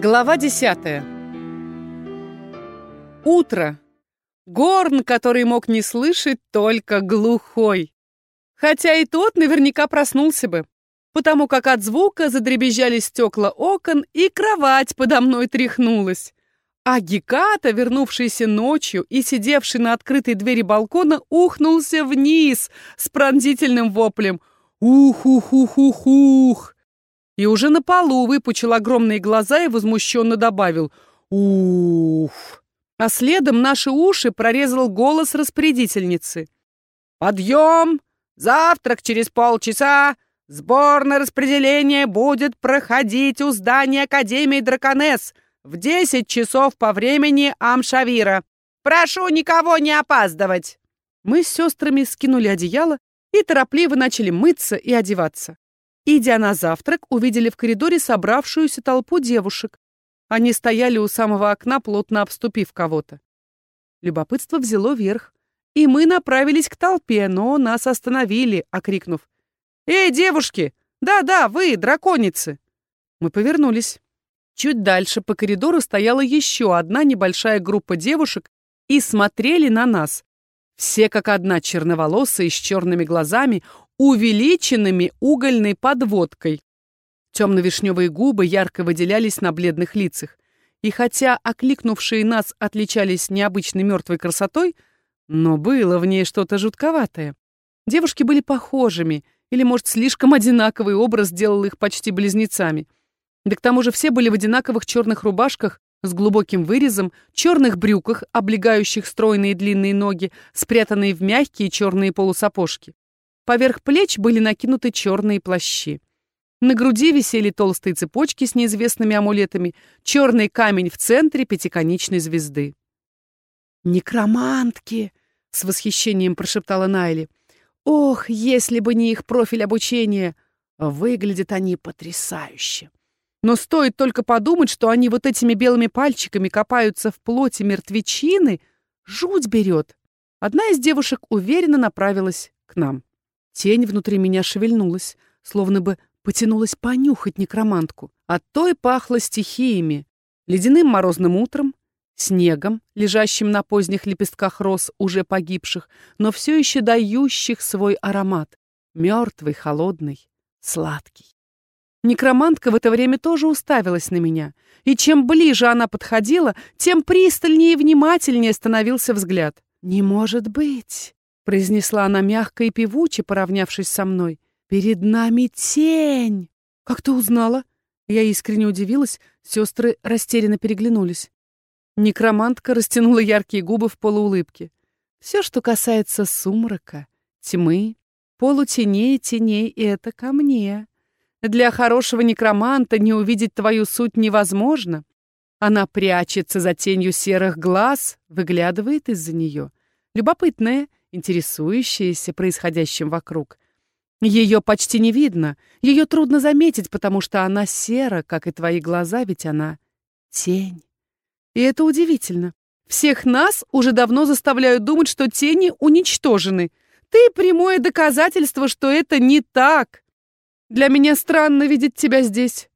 Глава десятая. Утро. Горн, который мог не слышать, только глухой. Хотя и тот наверняка проснулся бы, потому как от звука задребезжали стекла окон, и кровать подо мной тряхнулась. А Геката, вернувшийся ночью и сидевший на открытой двери балкона, ухнулся вниз с пронзительным воплем «Ух-ух-ух-ух-ух!» И уже на полу выпучил огромные глаза и возмущенно добавил «Уф!». А следом наши уши прорезал голос распорядительницы. «Подъем! Завтрак через полчаса! Сборное распределение будет проходить у здания Академии Драконес в 10 часов по времени Амшавира. Прошу никого не опаздывать!» Мы с сестрами скинули одеяло и торопливо начали мыться и одеваться. Идя на завтрак, увидели в коридоре собравшуюся толпу девушек. Они стояли у самого окна, плотно обступив кого-то. Любопытство взяло верх, и мы направились к толпе, но нас остановили, окрикнув. «Эй, девушки! Да-да, вы, драконицы!» Мы повернулись. Чуть дальше по коридору стояла еще одна небольшая группа девушек и смотрели на нас. Все как одна черноволосые с черными глазами, увеличенными угольной подводкой. Темно-вишневые губы ярко выделялись на бледных лицах. И хотя окликнувшие нас отличались необычной мертвой красотой, но было в ней что-то жутковатое. Девушки были похожими, или, может, слишком одинаковый образ сделал их почти близнецами. Да к тому же все были в одинаковых черных рубашках с глубоким вырезом, черных брюках, облегающих стройные длинные ноги, спрятанные в мягкие черные полусапожки. Поверх плеч были накинуты черные плащи. На груди висели толстые цепочки с неизвестными амулетами, черный камень в центре пятиконечной звезды. «Некромантки!» — с восхищением прошептала Найли. «Ох, если бы не их профиль обучения! Выглядят они потрясающе! Но стоит только подумать, что они вот этими белыми пальчиками копаются в плоти мертвечины, жуть берет!» Одна из девушек уверенно направилась к нам. Тень внутри меня шевельнулась, словно бы потянулась понюхать некромантку. От той пахло стихиями, ледяным морозным утром, снегом, лежащим на поздних лепестках роз, уже погибших, но все еще дающих свой аромат. Мертвый, холодный, сладкий. Некромантка в это время тоже уставилась на меня, и чем ближе она подходила, тем пристальнее и внимательнее становился взгляд. «Не может быть!» Произнесла она мягко и певуче, поравнявшись со мной. «Перед нами тень!» «Как ты узнала?» Я искренне удивилась, сестры растерянно переглянулись. Некромантка растянула яркие губы в полуулыбке. «Все, что касается сумрака, тьмы, полутеней, теней — это ко мне. Для хорошего некроманта не увидеть твою суть невозможно. Она прячется за тенью серых глаз, выглядывает из-за нее. Любопытная, интересующаяся происходящим вокруг. Ее почти не видно, ее трудно заметить, потому что она сера, как и твои глаза, ведь она тень. И это удивительно. Всех нас уже давно заставляют думать, что тени уничтожены. Ты прямое доказательство, что это не так. Для меня странно видеть тебя здесь.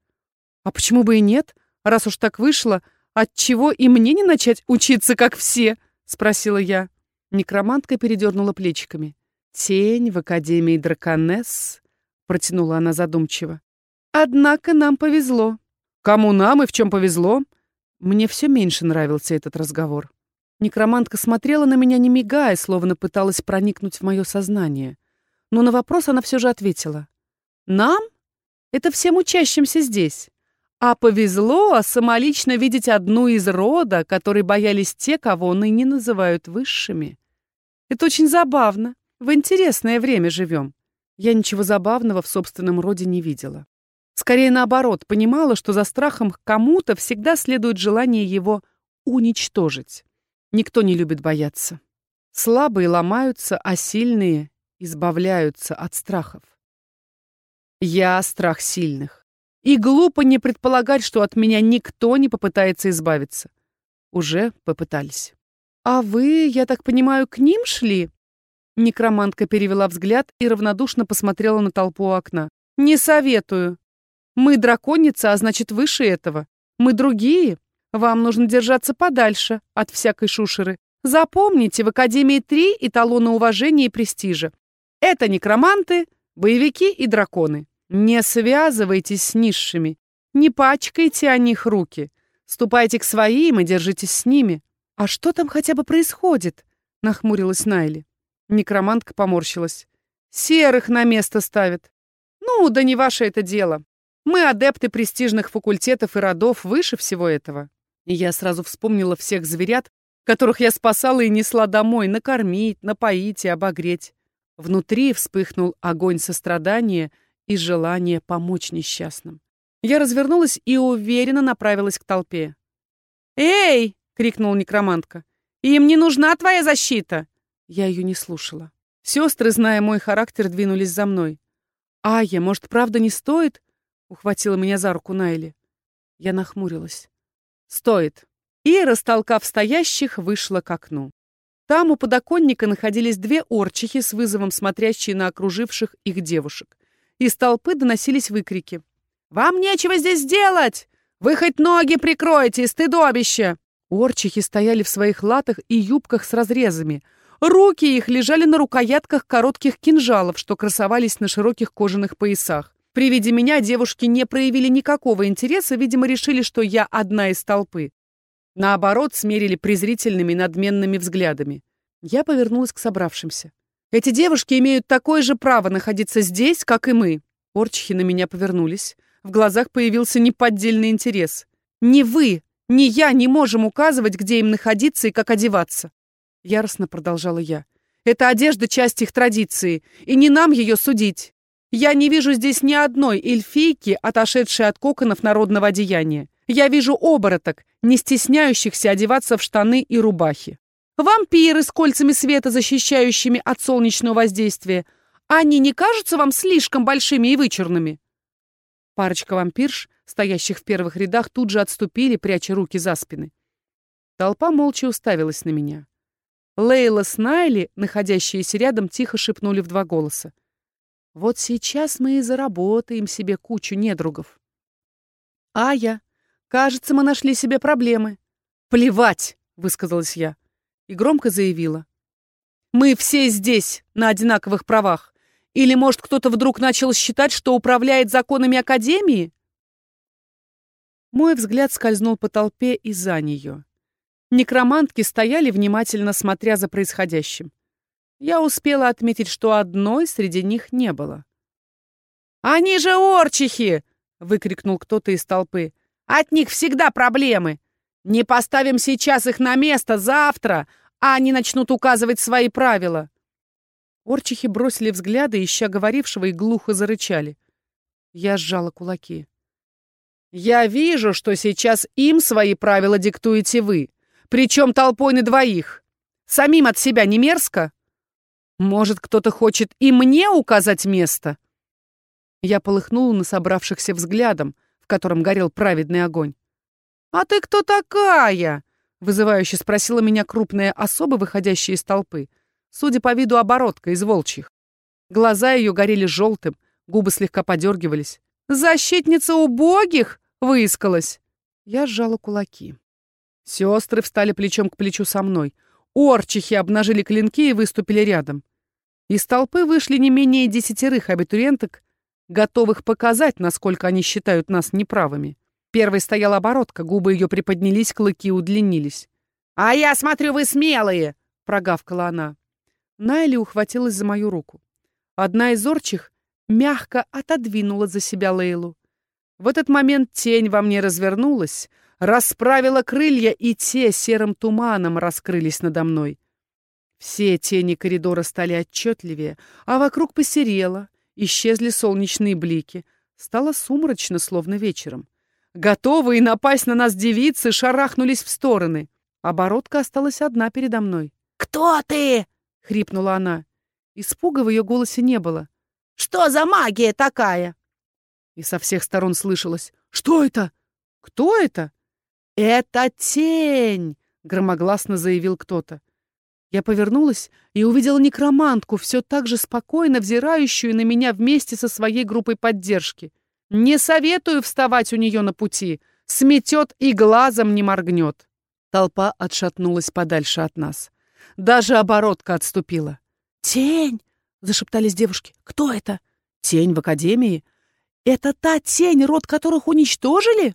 А почему бы и нет? Раз уж так вышло, отчего и мне не начать учиться, как все? Спросила я. Некромантка передернула плечиками. «Тень в Академии Драконесс», — протянула она задумчиво. «Однако нам повезло». «Кому нам и в чем повезло?» Мне все меньше нравился этот разговор. Некромантка смотрела на меня, не мигая, словно пыталась проникнуть в мое сознание. Но на вопрос она все же ответила. «Нам? Это всем учащимся здесь. А повезло самолично видеть одну из рода, которые боялись те, кого ныне называют высшими. Это очень забавно. В интересное время живем. Я ничего забавного в собственном роде не видела. Скорее наоборот, понимала, что за страхом кому-то всегда следует желание его уничтожить. Никто не любит бояться. Слабые ломаются, а сильные избавляются от страхов. Я страх сильных. И глупо не предполагать, что от меня никто не попытается избавиться. Уже попытались. «А вы, я так понимаю, к ним шли?» Некромантка перевела взгляд и равнодушно посмотрела на толпу окна. «Не советую. Мы драконица, а значит, выше этого. Мы другие. Вам нужно держаться подальше от всякой шушеры. Запомните, в Академии три эталона уважения и престижа. Это некроманты, боевики и драконы. Не связывайтесь с низшими. Не пачкайте о них руки. Ступайте к своим и держитесь с ними. А что там хотя бы происходит? Нахмурилась Найли. Некромантка поморщилась. Серых на место ставят. Ну, да не ваше это дело. Мы адепты престижных факультетов и родов выше всего этого. И я сразу вспомнила всех зверят, которых я спасала и несла домой, накормить, напоить и обогреть. Внутри вспыхнул огонь сострадания и желания помочь несчастным. Я развернулась и уверенно направилась к толпе. «Эй!» — крикнула некромантка. «Им не нужна твоя защита!» Я ее не слушала. Сестры, зная мой характер, двинулись за мной. «Ая, может, правда не стоит?» — ухватила меня за руку Найли. Я нахмурилась. «Стоит!» И, растолкав стоящих, вышла к окну. Там у подоконника находились две орчихи с вызовом смотрящие на окруживших их девушек. Из толпы доносились выкрики. «Вам нечего здесь делать! Вы хоть ноги прикройте, стыдобище!» Орчихи стояли в своих латах и юбках с разрезами. Руки их лежали на рукоятках коротких кинжалов, что красовались на широких кожаных поясах. При виде меня девушки не проявили никакого интереса, видимо, решили, что я одна из толпы. Наоборот, смерили презрительными надменными взглядами. Я повернулась к собравшимся. Эти девушки имеют такое же право находиться здесь, как и мы. Орчихи на меня повернулись. В глазах появился неподдельный интерес. «Не вы, ни я не можем указывать, где им находиться и как одеваться!» Яростно продолжала я. «Это одежда — часть их традиции, и не нам ее судить. Я не вижу здесь ни одной эльфийки, отошедшей от коконов народного одеяния. Я вижу обороток, не стесняющихся одеваться в штаны и рубахи. Вампиры с кольцами света, защищающими от солнечного воздействия. Они не кажутся вам слишком большими и вычурными?» Парочка вампирш, стоящих в первых рядах, тут же отступили, пряча руки за спины. Толпа молча уставилась на меня. Лейла с Найли, находящиеся рядом, тихо шепнули в два голоса. «Вот сейчас мы и заработаем себе кучу недругов». «Ая, кажется, мы нашли себе проблемы». «Плевать!» — высказалась я и громко заявила. «Мы все здесь на одинаковых правах. Или, может, кто-то вдруг начал считать, что управляет законами Академии? Мой взгляд скользнул по толпе и за нее. Некромантки стояли, внимательно смотря за происходящим. Я успела отметить, что одной среди них не было. «Они же орчихи!» — выкрикнул кто-то из толпы. «От них всегда проблемы! Не поставим сейчас их на место завтра, а они начнут указывать свои правила!» Орчихи бросили взгляды, ища говорившего, и глухо зарычали. Я сжала кулаки. «Я вижу, что сейчас им свои правила диктуете вы, причем толпой на двоих. Самим от себя не мерзко? Может, кто-то хочет и мне указать место?» Я полыхнула на собравшихся взглядом, в котором горел праведный огонь. «А ты кто такая?» — вызывающе спросила меня крупная особа, выходящая из толпы. Судя по виду, оборотка из волчьих. Глаза ее горели желтым, губы слегка подергивались. «Защитница убогих!» — выискалась. Я сжала кулаки. Сестры встали плечом к плечу со мной. Орчихи обнажили клинки и выступили рядом. Из толпы вышли не менее десятерых абитуриенток, готовых показать, насколько они считают нас неправыми. Первой стояла оборотка, губы ее приподнялись, клыки удлинились. «А я смотрю, вы смелые!» — прогавкала она. Найли ухватилась за мою руку. Одна из орчих мягко отодвинула за себя Лейлу. В этот момент тень во мне развернулась, расправила крылья, и те серым туманом раскрылись надо мной. Все тени коридора стали отчетливее, а вокруг посерело, исчезли солнечные блики. Стало сумрачно, словно вечером. Готовые напасть на нас девицы шарахнулись в стороны. Оборотка осталась одна передо мной. «Кто ты?» — хрипнула она. Испуга в ее голосе не было. «Что за магия такая?» И со всех сторон слышалось. «Что это? Кто это?» «Это тень!» — громогласно заявил кто-то. Я повернулась и увидела некромантку, все так же спокойно взирающую на меня вместе со своей группой поддержки. «Не советую вставать у нее на пути. Сметет и глазом не моргнет. Толпа отшатнулась подальше от нас. Даже оборотка отступила. «Тень!» — зашептались девушки. «Кто это?» «Тень в академии?» «Это та тень, род которых уничтожили?»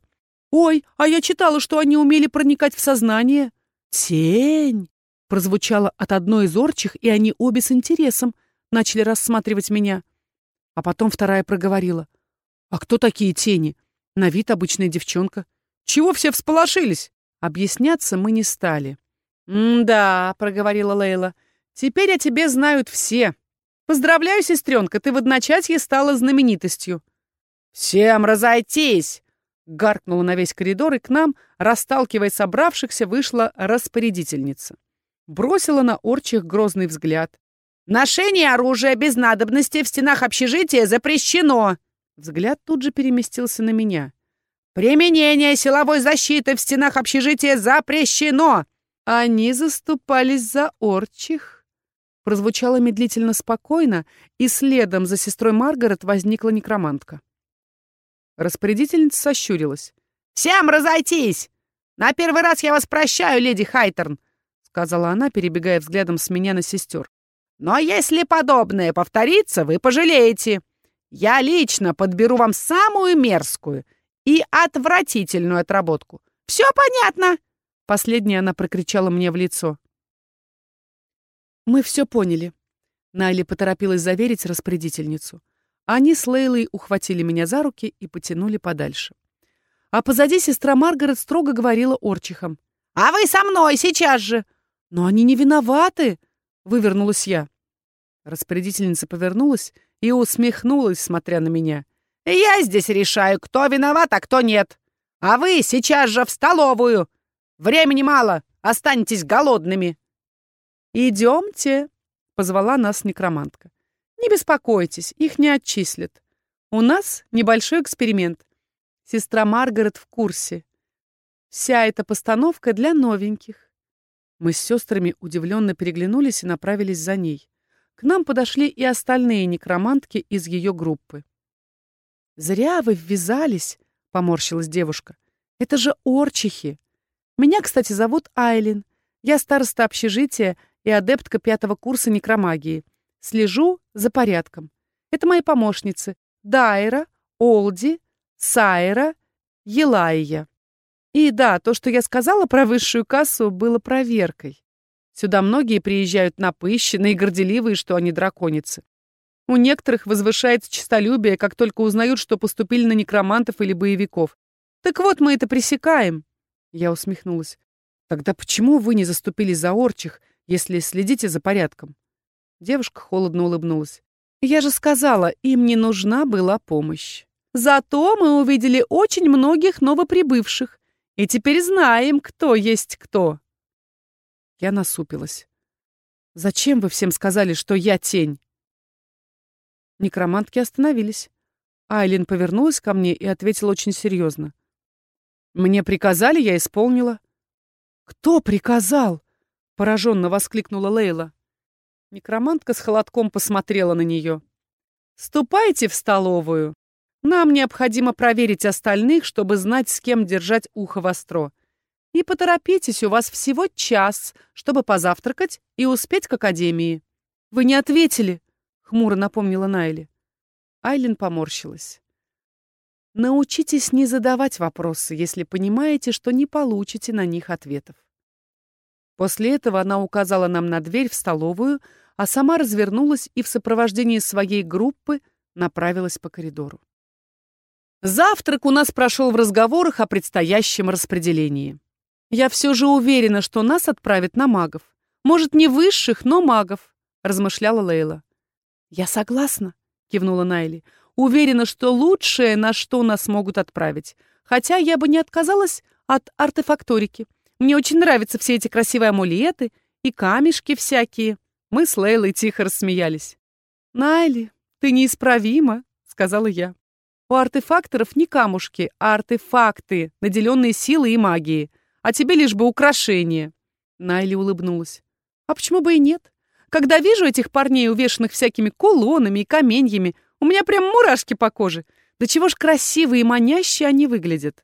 «Ой, а я читала, что они умели проникать в сознание». «Тень!» — прозвучало от одной из орчих, и они обе с интересом начали рассматривать меня. А потом вторая проговорила. «А кто такие тени? На вид обычная девчонка. Чего все всполошились?» Объясняться мы не стали. «М-да», — проговорила Лейла, — «теперь о тебе знают все. Поздравляю, сестренка, ты в одночасье стала знаменитостью». «Всем разойтись!» — гаркнула на весь коридор, и к нам, расталкивая собравшихся, вышла распорядительница. Бросила на орчих грозный взгляд. «Ношение оружия без надобности в стенах общежития запрещено!» Взгляд тут же переместился на меня. Применение силовой защиты в стенах общежития запрещено!» Они заступались за орчих. Прозвучало медлительно спокойно, и следом за сестрой Маргарет возникла некромантка. Распорядительница сощурилась. «Всем разойтись! На первый раз я вас прощаю, леди Хайтерн!» сказала она, перебегая взглядом с меня на сестер. «Но если подобное повторится, вы пожалеете. Я лично подберу вам самую мерзкую — и отвратительную отработку. Все понятно!» Последняя она прокричала мне в лицо. «Мы все поняли». Найли поторопилась заверить распорядительницу. Они с Лейлой ухватили меня за руки и потянули подальше. А позади сестра Маргарет строго говорила орчихам. «А вы со мной сейчас же!» «Но они не виноваты!» — вывернулась я. Распорядительница повернулась и усмехнулась, смотря на меня. Я здесь решаю, кто виноват, а кто нет. А вы сейчас же в столовую. Времени мало, останетесь голодными. Идемте, позвала нас некромантка. Не беспокойтесь, их не отчислят. У нас небольшой эксперимент. Сестра Маргарет в курсе. Вся эта постановка для новеньких. Мы с сестрами удивленно переглянулись и направились за ней. К нам подошли и остальные некромантки из ее группы. «Зря вы ввязались», — поморщилась девушка. «Это же орчихи. Меня, кстати, зовут Айлин. Я староста общежития и адептка пятого курса некромагии. Слежу за порядком. Это мои помощницы Дайра, Олди, Сайра, Елайя. И да, то, что я сказала про высшую кассу, было проверкой. Сюда многие приезжают напыщенные и горделивые, что они драконицы. У некоторых возвышается честолюбие, как только узнают, что поступили на некромантов или боевиков. Так вот, мы это пресекаем. Я усмехнулась. Тогда почему вы не заступились за орчих, если следите за порядком? Девушка холодно улыбнулась. Я же сказала, им не нужна была помощь. Зато мы увидели очень многих новоприбывших, и теперь знаем, кто есть кто. Я насупилась. Зачем вы всем сказали, что я тень? Некромантки остановились. Айлин повернулась ко мне и ответила очень серьезно. «Мне приказали, я исполнила». «Кто приказал?» — пораженно воскликнула Лейла. Некромантка с холодком посмотрела на нее. «Ступайте в столовую. Нам необходимо проверить остальных, чтобы знать, с кем держать ухо востро. И поторопитесь, у вас всего час, чтобы позавтракать и успеть к академии». «Вы не ответили», хмуро напомнила Найли. Айлин поморщилась. Научитесь не задавать вопросы, если понимаете, что не получите на них ответов. После этого она указала нам на дверь в столовую, а сама развернулась и в сопровождении своей группы направилась по коридору. Завтрак у нас прошел в разговорах о предстоящем распределении. Я все же уверена, что нас отправят на магов. Может, не высших, но магов, размышляла Лейла. «Я согласна», — кивнула Найли. «Уверена, что лучшее, на что нас могут отправить. Хотя я бы не отказалась от артефакторики. Мне очень нравятся все эти красивые амулеты и камешки всякие». Мы с Лейлой тихо рассмеялись. «Найли, ты неисправима», — сказала я. «У артефакторов не камушки, а артефакты, наделенные силой и магией. А тебе лишь бы украшения». Найли улыбнулась. «А почему бы и нет? Когда вижу этих парней, увешанных всякими кулонами и каменьями, у меня прям мурашки по коже. Да чего ж красивые и манящие они выглядят.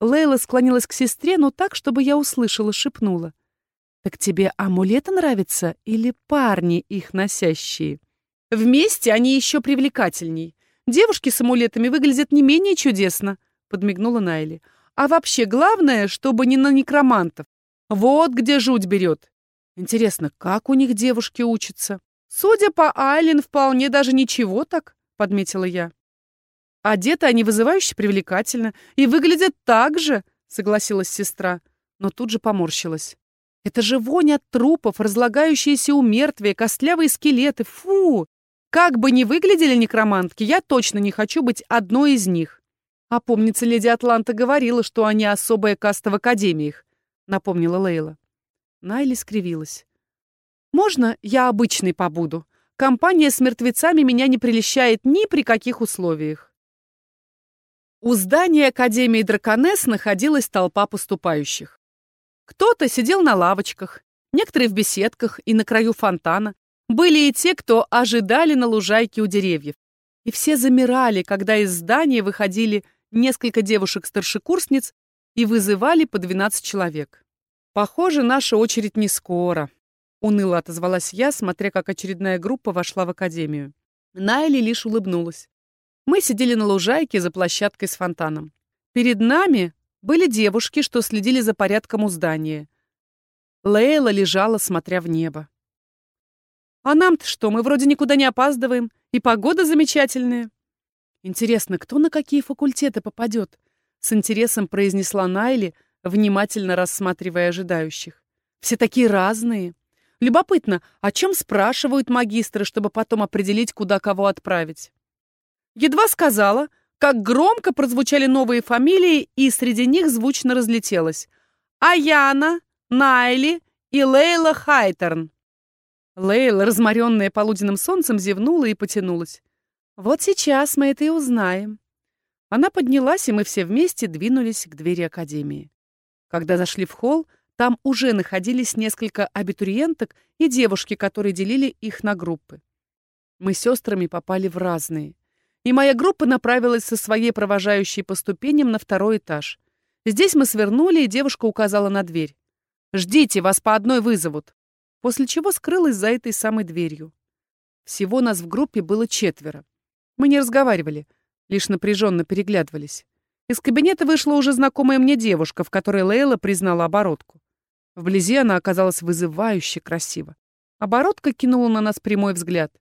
Лейла склонилась к сестре, но так, чтобы я услышала, шепнула. «Так тебе амулеты нравятся или парни их носящие?» «Вместе они еще привлекательней. Девушки с амулетами выглядят не менее чудесно», — подмигнула Найли. «А вообще главное, чтобы не на некромантов. Вот где жуть берет. Интересно, как у них девушки учатся?» «Судя по Айлен, вполне даже ничего так», — подметила я. Одеты они вызывающе привлекательно и выглядят так же, согласилась сестра, но тут же поморщилась. Это же вонь от трупов, разлагающиеся у мертвия, костлявые скелеты. Фу! Как бы ни выглядели некромантки, я точно не хочу быть одной из них. А помнится, леди Атланта говорила, что они особая каста в академиях, напомнила Лейла. Найли скривилась. Можно я обычный побуду? Компания с мертвецами меня не прельщает ни при каких условиях. У здания Академии Драконесс находилась толпа поступающих. Кто-то сидел на лавочках, некоторые в беседках и на краю фонтана. Были и те, кто ожидали на лужайке у деревьев. И все замирали, когда из здания выходили несколько девушек-старшекурсниц и вызывали по 12 человек. «Похоже, наша очередь не скоро», — уныло отозвалась я, смотря как очередная группа вошла в академию. Найли лишь улыбнулась. Мы сидели на лужайке за площадкой с фонтаном. Перед нами были девушки, что следили за порядком у здания. Лейла лежала, смотря в небо. «А нам-то что, мы вроде никуда не опаздываем, и погода замечательная». «Интересно, кто на какие факультеты попадет?» С интересом произнесла Найли, внимательно рассматривая ожидающих. «Все такие разные. Любопытно, о чем спрашивают магистры, чтобы потом определить, куда кого отправить?» Едва сказала, как громко прозвучали новые фамилии, и среди них звучно разлетелось. Аяна, Найли и Лейла Хайтерн. Лейла, разморенная полуденным солнцем, зевнула и потянулась. «Вот сейчас мы это и узнаем». Она поднялась, и мы все вместе двинулись к двери академии. Когда зашли в холл, там уже находились несколько абитуриенток и девушки, которые делили их на группы. Мы с сестрами попали в разные и моя группа направилась со своей провожающей по ступеням на второй этаж. Здесь мы свернули, и девушка указала на дверь. «Ждите, вас по одной вызовут». После чего скрылась за этой самой дверью. Всего нас в группе было четверо. Мы не разговаривали, лишь напряженно переглядывались. Из кабинета вышла уже знакомая мне девушка, в которой Лейла признала оборотку. Вблизи она оказалась вызывающе красиво. Оборотка кинула на нас прямой взгляд.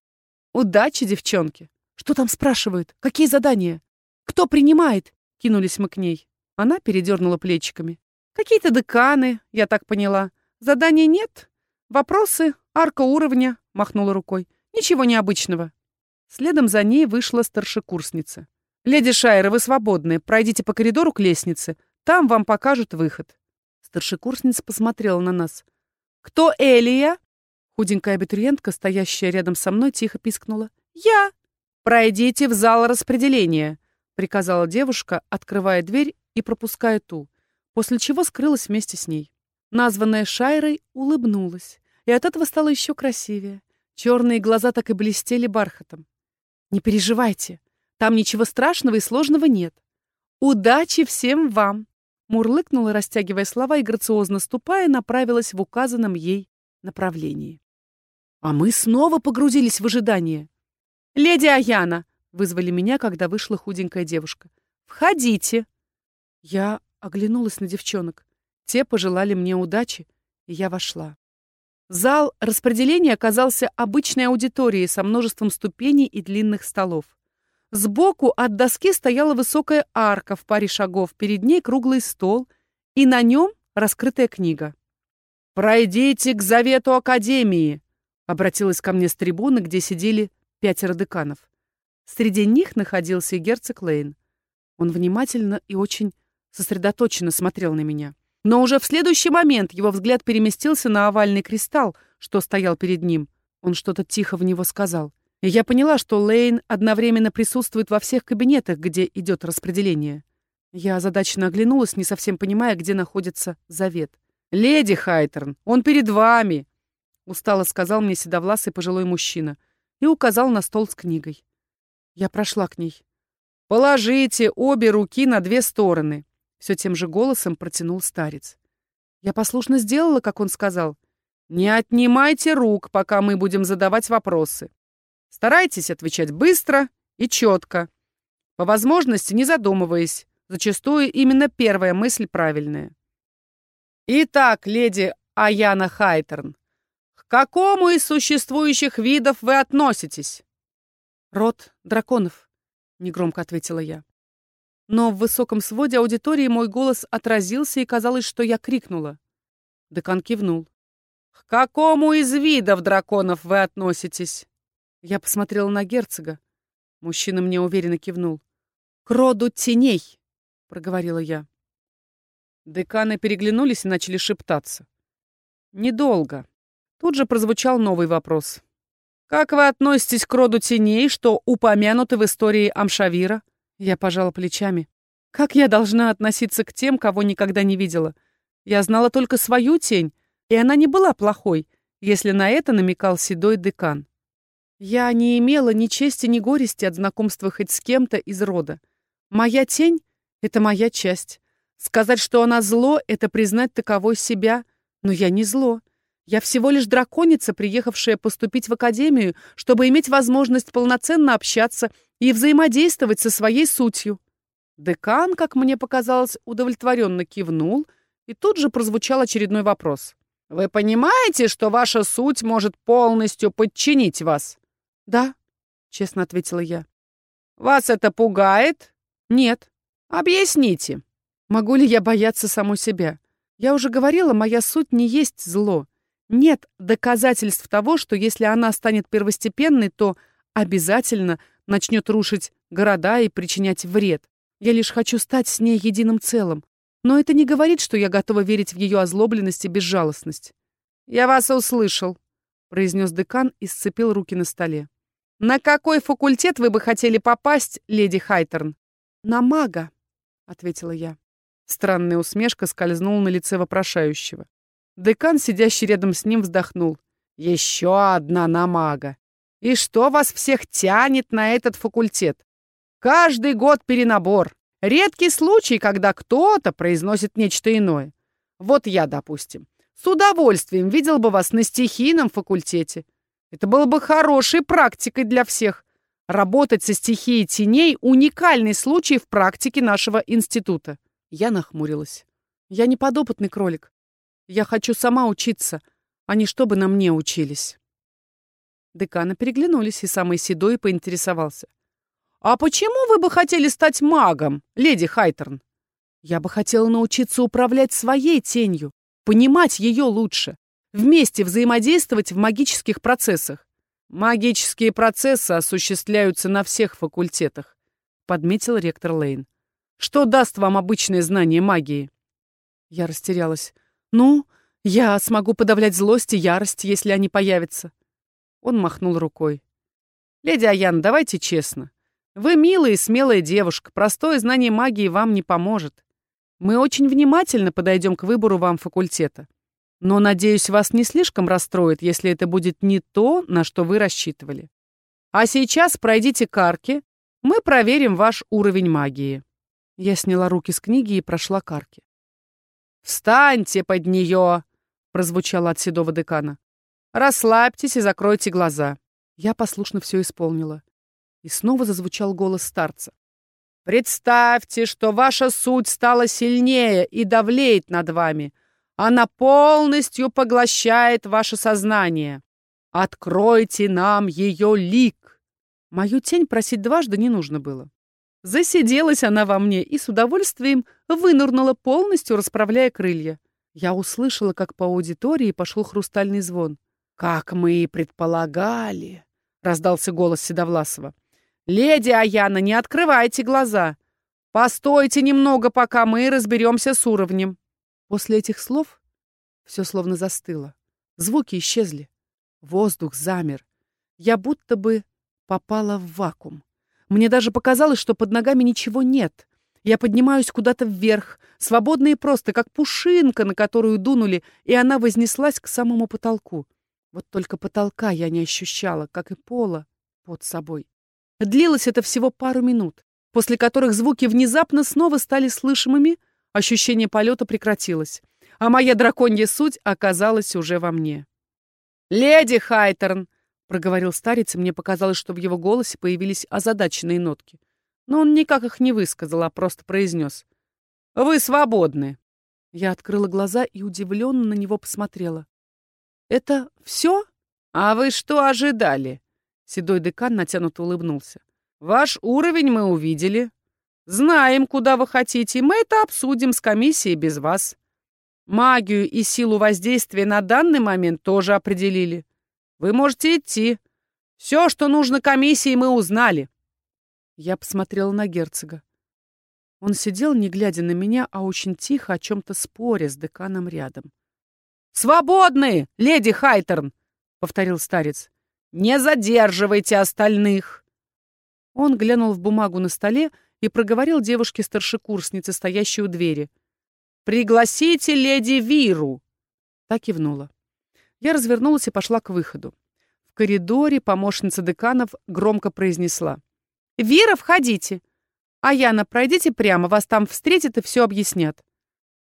«Удачи, девчонки!» Что там спрашивают? Какие задания? Кто принимает? Кинулись мы к ней. Она передернула плечиками. Какие-то деканы, я так поняла. Заданий нет? Вопросы? Арка уровня? Махнула рукой. Ничего необычного. Следом за ней вышла старшекурсница. «Леди Шайра, вы свободны. Пройдите по коридору к лестнице. Там вам покажут выход». Старшекурсница посмотрела на нас. «Кто Элия?» Худенькая абитуриентка, стоящая рядом со мной, тихо пискнула. «Я!» «Пройдите в зал распределения», — приказала девушка, открывая дверь и пропуская ту, после чего скрылась вместе с ней. Названная Шайрой улыбнулась, и от этого стало еще красивее. Черные глаза так и блестели бархатом. «Не переживайте, там ничего страшного и сложного нет. Удачи всем вам!» Мурлыкнула, растягивая слова и грациозно ступая, направилась в указанном ей направлении. А мы снова погрузились в ожидание. «Леди Аяна!» — вызвали меня, когда вышла худенькая девушка. «Входите!» Я оглянулась на девчонок. Те пожелали мне удачи, и я вошла. Зал распределения оказался обычной аудиторией со множеством ступеней и длинных столов. Сбоку от доски стояла высокая арка в паре шагов, перед ней круглый стол, и на нем раскрытая книга. «Пройдите к завету Академии!» — обратилась ко мне с трибуны, где сидели пятеро деканов. Среди них находился и герцог Лейн. Он внимательно и очень сосредоточенно смотрел на меня. Но уже в следующий момент его взгляд переместился на овальный кристалл, что стоял перед ним. Он что-то тихо в него сказал. И я поняла, что Лейн одновременно присутствует во всех кабинетах, где идет распределение. Я озадаченно оглянулась, не совсем понимая, где находится завет. «Леди Хайтерн, он перед вами!» Устало сказал мне седовласый пожилой мужчина и указал на стол с книгой. Я прошла к ней. «Положите обе руки на две стороны. Все тем же голосом протянул старец. Я послушно сделала, как он сказал. Не отнимайте рук, пока мы будем задавать вопросы. Старайтесь отвечать быстро и четко. По возможности не задумываясь. Зачастую именно первая мысль правильная. Итак, леди Аяна Хайтерн, какому из существующих видов вы относитесь? Род драконов, негромко ответила я. Но в высоком своде аудитории мой голос отразился, и казалось, что я крикнула. Декан кивнул. «К какому из видов драконов вы относитесь?» Я посмотрела на герцога. Мужчина мне уверенно кивнул. «К роду теней», — проговорила я. Деканы переглянулись и начали шептаться. Недолго. Тут же прозвучал новый вопрос. «Как вы относитесь к роду теней, что упомянуты в истории Амшавира?» Я пожала плечами. «Как я должна относиться к тем, кого никогда не видела? Я знала только свою тень, и она не была плохой, если на это намекал седой декан. Я не имела ни чести, ни горести от знакомства хоть с кем-то из рода. Моя тень — это моя часть. Сказать, что она зло, — это признать таковой себя. Но я не зло. Я всего лишь драконица, приехавшая поступить в академию, чтобы иметь возможность полноценно общаться и взаимодействовать со своей сутью. Декан, как мне показалось, удовлетворенно кивнул, и тут же прозвучал очередной вопрос. «Вы понимаете, что ваша суть может полностью подчинить вас?» «Да», — честно ответила я. «Вас это пугает?» «Нет». «Объясните». «Могу ли я бояться саму себя?» «Я уже говорила, моя суть не есть зло. Нет доказательств того, что если она станет первостепенной, то обязательно начнет рушить города и причинять вред. Я лишь хочу стать с ней единым целым. Но это не говорит, что я готова верить в ее озлобленность и безжалостность. «Я вас услышал», — произнес декан и сцепил руки на столе. «На какой факультет вы бы хотели попасть, леди Хайтерн?» «На мага», — ответила я. Странная усмешка скользнула на лице вопрошающего. Декан, сидящий рядом с ним, вздохнул. «Еще одна на мага. И что вас всех тянет на этот факультет? Каждый год перенабор. Редкий случай, когда кто-то произносит нечто иное. Вот я, допустим, с удовольствием видел бы вас на стихийном факультете. Это было бы хорошей практикой для всех. Работать со стихией теней — уникальный случай в практике нашего института. Я нахмурилась. Я не подопытный кролик. Я хочу сама учиться, а не чтобы на мне учились. Деканы переглянулись, и самый седой поинтересовался. «А почему вы бы хотели стать магом, леди Хайтерн?» «Я бы хотела научиться управлять своей тенью, понимать ее лучше, вместе взаимодействовать в магических процессах. Магические процессы осуществляются на всех факультетах», подметил ректор Лейн. «Что даст вам обычное знание магии?» Я растерялась. «Ну, я смогу подавлять злость и ярость, если они появятся». Он махнул рукой. «Леди Аян, давайте честно. Вы милая и смелая девушка, простое знание магии вам не поможет. Мы очень внимательно подойдем к выбору вам факультета. Но, надеюсь, вас не слишком расстроит, если это будет не то, на что вы рассчитывали. А сейчас пройдите карки, мы проверим ваш уровень магии». Я сняла руки с книги и прошла карки. «Встаньте под нее!» — прозвучало от седого декана. «Расслабьтесь и закройте глаза». Я послушно все исполнила. И снова зазвучал голос старца. «Представьте, что ваша суть стала сильнее и давлеет над вами. Она полностью поглощает ваше сознание. Откройте нам ее лик». Мою тень просить дважды не нужно было. Засиделась она во мне и с удовольствием вынырнула полностью, расправляя крылья. Я услышала, как по аудитории пошел хрустальный звон. «Как мы и предполагали!» — раздался голос Седовласова. «Леди Аяна, не открывайте глаза! Постойте немного, пока мы разберемся с уровнем!» После этих слов все словно застыло. Звуки исчезли. Воздух замер. Я будто бы попала в вакуум. Мне даже показалось, что под ногами ничего нет. Я поднимаюсь куда-то вверх, свободно и просто, как пушинка, на которую дунули, и она вознеслась к самому потолку. Вот только потолка я не ощущала, как и пола под собой. Длилось это всего пару минут, после которых звуки внезапно снова стали слышимыми, ощущение полета прекратилось, а моя драконья суть оказалась уже во мне. «Леди Хайтерн!» — проговорил старец, и мне показалось, что в его голосе появились озадаченные нотки. Но он никак их не высказал, а просто произнес. «Вы свободны!» Я открыла глаза и удивленно на него посмотрела. «Это все? А вы что ожидали?» Седой декан натянуто улыбнулся. «Ваш уровень мы увидели. Знаем, куда вы хотите, мы это обсудим с комиссией без вас. Магию и силу воздействия на данный момент тоже определили. Вы можете идти. Все, что нужно комиссии, мы узнали». Я посмотрела на герцога. Он сидел, не глядя на меня, а очень тихо о чем-то споря с деканом рядом. «Свободны, леди Хайтерн!» — повторил старец. «Не задерживайте остальных!» Он глянул в бумагу на столе и проговорил девушке-старшекурснице, стоящей у двери. «Пригласите леди Виру!» Так кивнула. Я развернулась и пошла к выходу. В коридоре помощница деканов громко произнесла. «Вира, входите! А Яна, пройдите прямо, вас там встретят и все объяснят».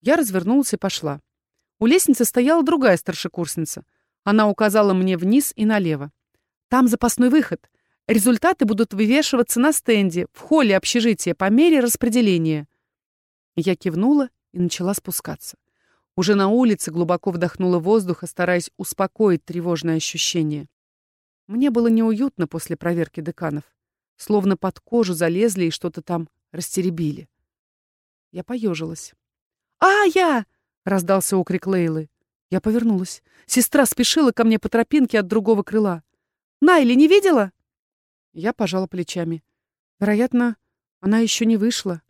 Я развернулась и пошла. У лестницы стояла другая старшекурсница. Она указала мне вниз и налево. «Там запасной выход. Результаты будут вывешиваться на стенде в холле общежития по мере распределения». Я кивнула и начала спускаться. Уже на улице глубоко вдохнула воздуха, стараясь успокоить тревожное ощущение. Мне было неуютно после проверки деканов. Словно под кожу залезли и что-то там растеребили. Я поежилась. «А, я!» — раздался окрик Лейлы. Я повернулась. Сестра спешила ко мне по тропинке от другого крыла. «Найли не видела?» Я пожала плечами. Вероятно, она еще не вышла.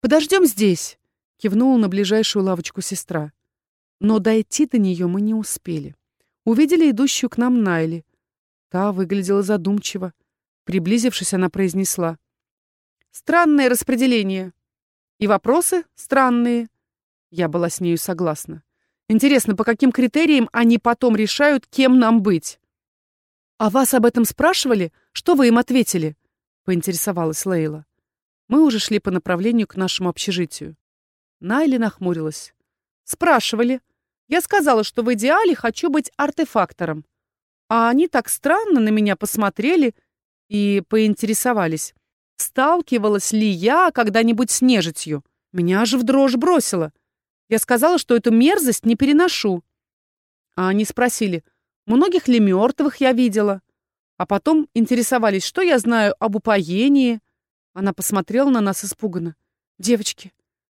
«Подождем здесь!» — кивнула на ближайшую лавочку сестра. Но дойти до нее мы не успели. Увидели идущую к нам Найли. Та выглядела задумчиво. Приблизившись, она произнесла. «Странное распределение. И вопросы странные». Я была с нею согласна. Интересно, по каким критериям они потом решают, кем нам быть? «А вас об этом спрашивали? Что вы им ответили?» — поинтересовалась Лейла. Мы уже шли по направлению к нашему общежитию. Найли нахмурилась. «Спрашивали. Я сказала, что в идеале хочу быть артефактором. А они так странно на меня посмотрели и поинтересовались, сталкивалась ли я когда-нибудь с нежитью. Меня аж в дрожь бросило. Я сказала, что эту мерзость не переношу. А они спросили, многих ли мертвых я видела. А потом интересовались, что я знаю об упоении. Она посмотрела на нас испуганно. «Девочки,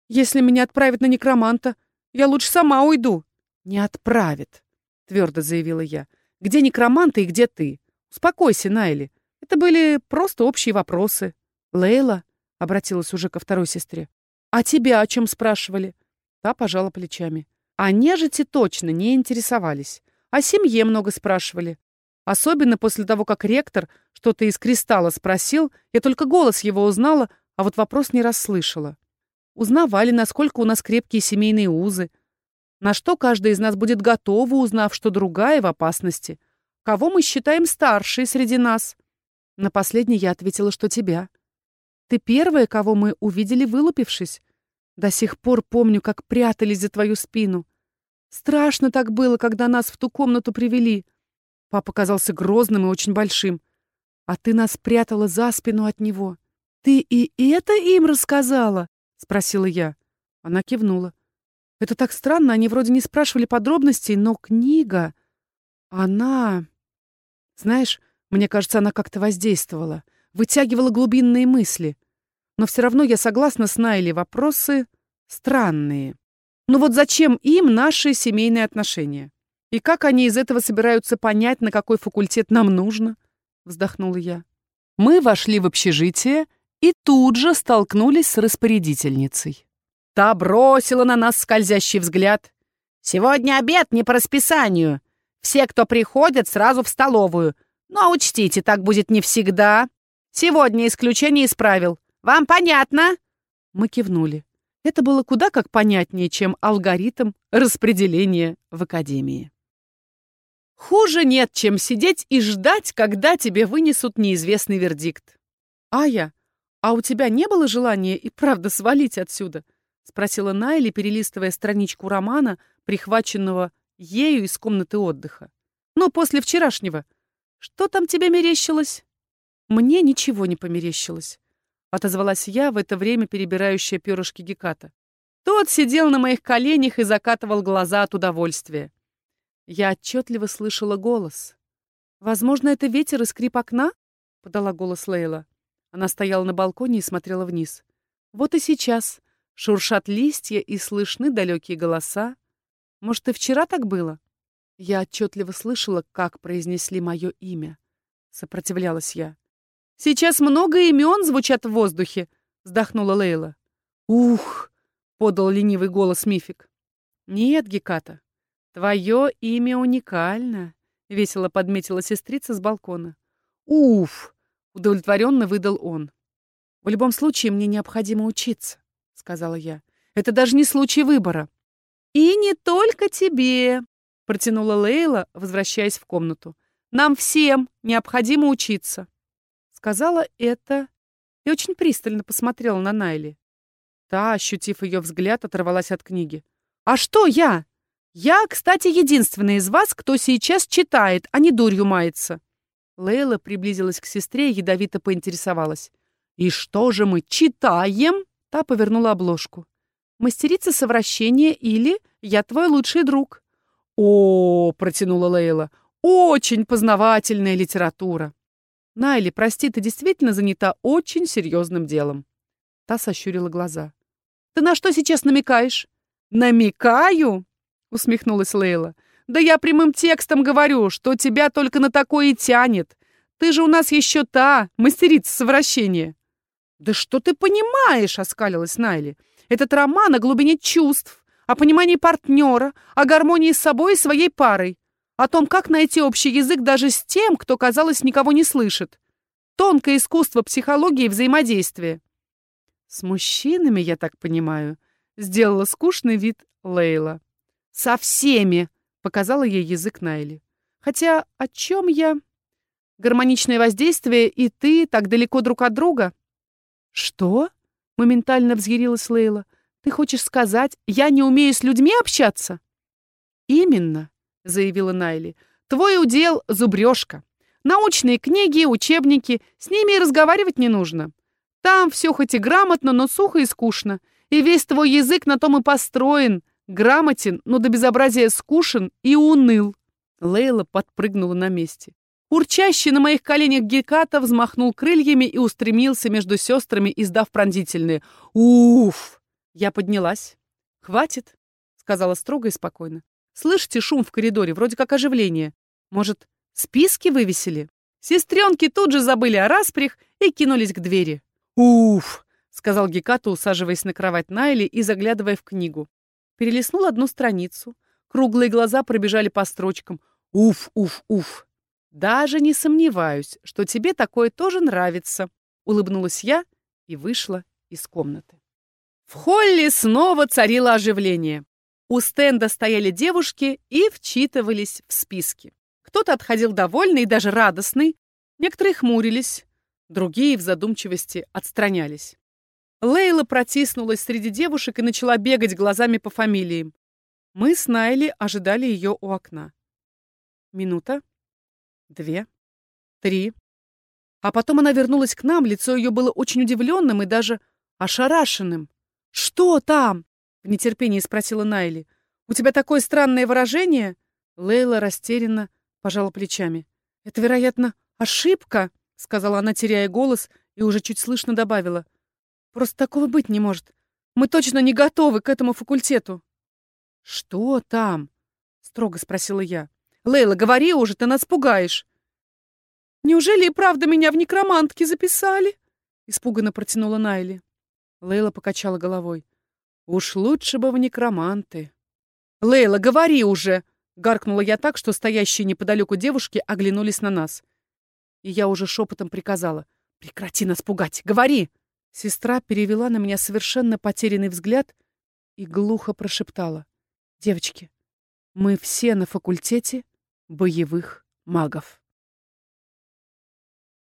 если меня отправят на некроманта, я лучше сама уйду». «Не отправят», — твердо заявила я. «Где некроманты и где ты? Успокойся, Найли. Это были просто общие вопросы. «Лейла?» — обратилась уже ко второй сестре. «А тебя о чем спрашивали?» Та пожала плечами. О нежити точно не интересовались. О семье много спрашивали. Особенно после того, как ректор что-то из кристалла спросил, я только голос его узнала, а вот вопрос не расслышала. Узнавали, насколько у нас крепкие семейные узы, на что каждый из нас будет готова, узнав, что другая в опасности, кого мы считаем старшей среди нас. На последний я ответила, что тебя. Ты первая, кого мы увидели, вылупившись. До сих пор помню, как прятались за твою спину. Страшно так было, когда нас в ту комнату привели. Папа казался грозным и очень большим. А ты нас прятала за спину от него. Ты и это им рассказала? Спросила я. Она кивнула. Это так странно, они вроде не спрашивали подробностей, но книга... Она... Знаешь, мне кажется, она как-то воздействовала, вытягивала глубинные мысли. Но все равно я согласна с Найли, вопросы странные. Ну вот зачем им наши семейные отношения? И как они из этого собираются понять, на какой факультет нам нужно? Вздохнула я. Мы вошли в общежитие и тут же столкнулись с распорядительницей. Та бросила на нас скользящий взгляд. «Сегодня обед не по расписанию. Все, кто приходят, сразу в столовую. Но учтите, так будет не всегда. Сегодня исключение из правил. Вам понятно?» Мы кивнули. Это было куда как понятнее, чем алгоритм распределения в академии. Хуже нет, чем сидеть и ждать, когда тебе вынесут неизвестный вердикт. «Ая, а у тебя не было желания и правда свалить отсюда?» — спросила Найли, перелистывая страничку романа, прихваченного ею из комнаты отдыха. «Ну, после вчерашнего. Что там тебе мерещилось?» «Мне ничего не померещилось», — отозвалась я, в это время перебирающая перышки Геката. Тот сидел на моих коленях и закатывал глаза от удовольствия. Я отчетливо слышала голос. «Возможно, это ветер и скрип окна?» — подала голос Лейла. Она стояла на балконе и смотрела вниз. «Вот и сейчас. Шуршат листья и слышны далекие голоса. Может, и вчера так было?» Я отчетливо слышала, как произнесли мое имя. Сопротивлялась я. «Сейчас много имен звучат в воздухе», — вздохнула Лейла. «Ух!» — подал ленивый голос Мифик. «Нет, Геката, твое имя уникально», — весело подметила сестрица с балкона. «Уф!» — удовлетворенно выдал он. «В любом случае мне необходимо учиться», — сказала я. «Это даже не случай выбора». «И не только тебе», — протянула Лейла, возвращаясь в комнату. «Нам всем необходимо учиться». Сказала это и очень пристально посмотрела на Найли. Та, ощутив ее взгляд, оторвалась от книги. «А что я? Я, кстати, единственная из вас, кто сейчас читает, а не дурью мается». Лейла приблизилась к сестре и ядовито поинтересовалась. «И что же мы читаем?» Та повернула обложку. «Мастерица совращения» или «Я твой лучший друг». «О, — протянула Лейла, — очень познавательная литература». «Найли, прости, ты действительно занята очень серьезным делом». Та сощурила глаза. «Ты на что сейчас намекаешь?» «Намекаю?» — усмехнулась Лейла. «Да я прямым текстом говорю, что тебя только на такое и тянет. Ты же у нас еще та, мастерица совращения». «Да что ты понимаешь?» — оскалилась Найли. «Этот роман о глубине чувств, о понимании партнера, о гармонии с собой и своей парой, о том, как найти общий язык даже с тем, кто, казалось, никого не слышит. Тонкое искусство психологии и взаимодействия». «С мужчинами, я так понимаю», — сделала скучный вид Лейла. «Со всеми!» — показала ей язык Найли. «Хотя о чем я?» «Гармоничное воздействие и ты так далеко друг от друга?» «Что?» — моментально взъярилась Лейла. «Ты хочешь сказать, я не умею с людьми общаться?» «Именно», — заявила Найли. «Твой удел — зубрежка. Научные книги, учебники, с ними и разговаривать не нужно. Там все хоть и грамотно, но сухо и скучно. И весь твой язык на том и построен. Грамотен, но до безобразия скушен и уныл». Лейла подпрыгнула на месте. Урчащий на моих коленях Геката взмахнул крыльями и устремился между сестрами, издав пронзительные «Уф!». Я поднялась. «Хватит», — сказала строго и спокойно. «Слышите шум в коридоре, вроде как оживление. Может, списки вывесили?» Сестренки тут же забыли о распрях и кинулись к двери. «Уф!» — сказал Геката, усаживаясь на кровать Найли и заглядывая в книгу. Перелистнул одну страницу. Круглые глаза пробежали по строчкам. «Уф, уф, уф!» «Даже не сомневаюсь, что тебе такое тоже нравится», — улыбнулась я и вышла из комнаты. В холле снова царило оживление. У стенда стояли девушки и вчитывались в списки. Кто-то отходил довольный и даже радостный, некоторые хмурились, другие в задумчивости отстранялись. Лейла протиснулась среди девушек и начала бегать глазами по фамилиям. Мы с Найли ожидали ее у окна. Минута, две, три. А потом она вернулась к нам, лицо ее было очень удивленным и даже ошарашенным. «Что там?» — в нетерпении спросила Найли. «У тебя такое странное выражение?» Лейла растерянно пожала плечами. «Это, вероятно, ошибка», — сказала она, теряя голос, и уже чуть слышно добавила. «Просто такого быть не может. Мы точно не готовы к этому факультету». «Что там?» — строго спросила я. Лейла, говори уже, ты нас пугаешь. Неужели и правда меня в некромантке записали? Испуганно протянула Найли. Лейла покачала головой. Уж лучше бы в некроманты. Лейла, говори уже! Гаркнула я так, что стоящие неподалеку девушки оглянулись на нас. И я уже шепотом приказала. Прекрати нас пугать, говори! Сестра перевела на меня совершенно потерянный взгляд и глухо прошептала. «Девочки, мы все на факультете боевых магов.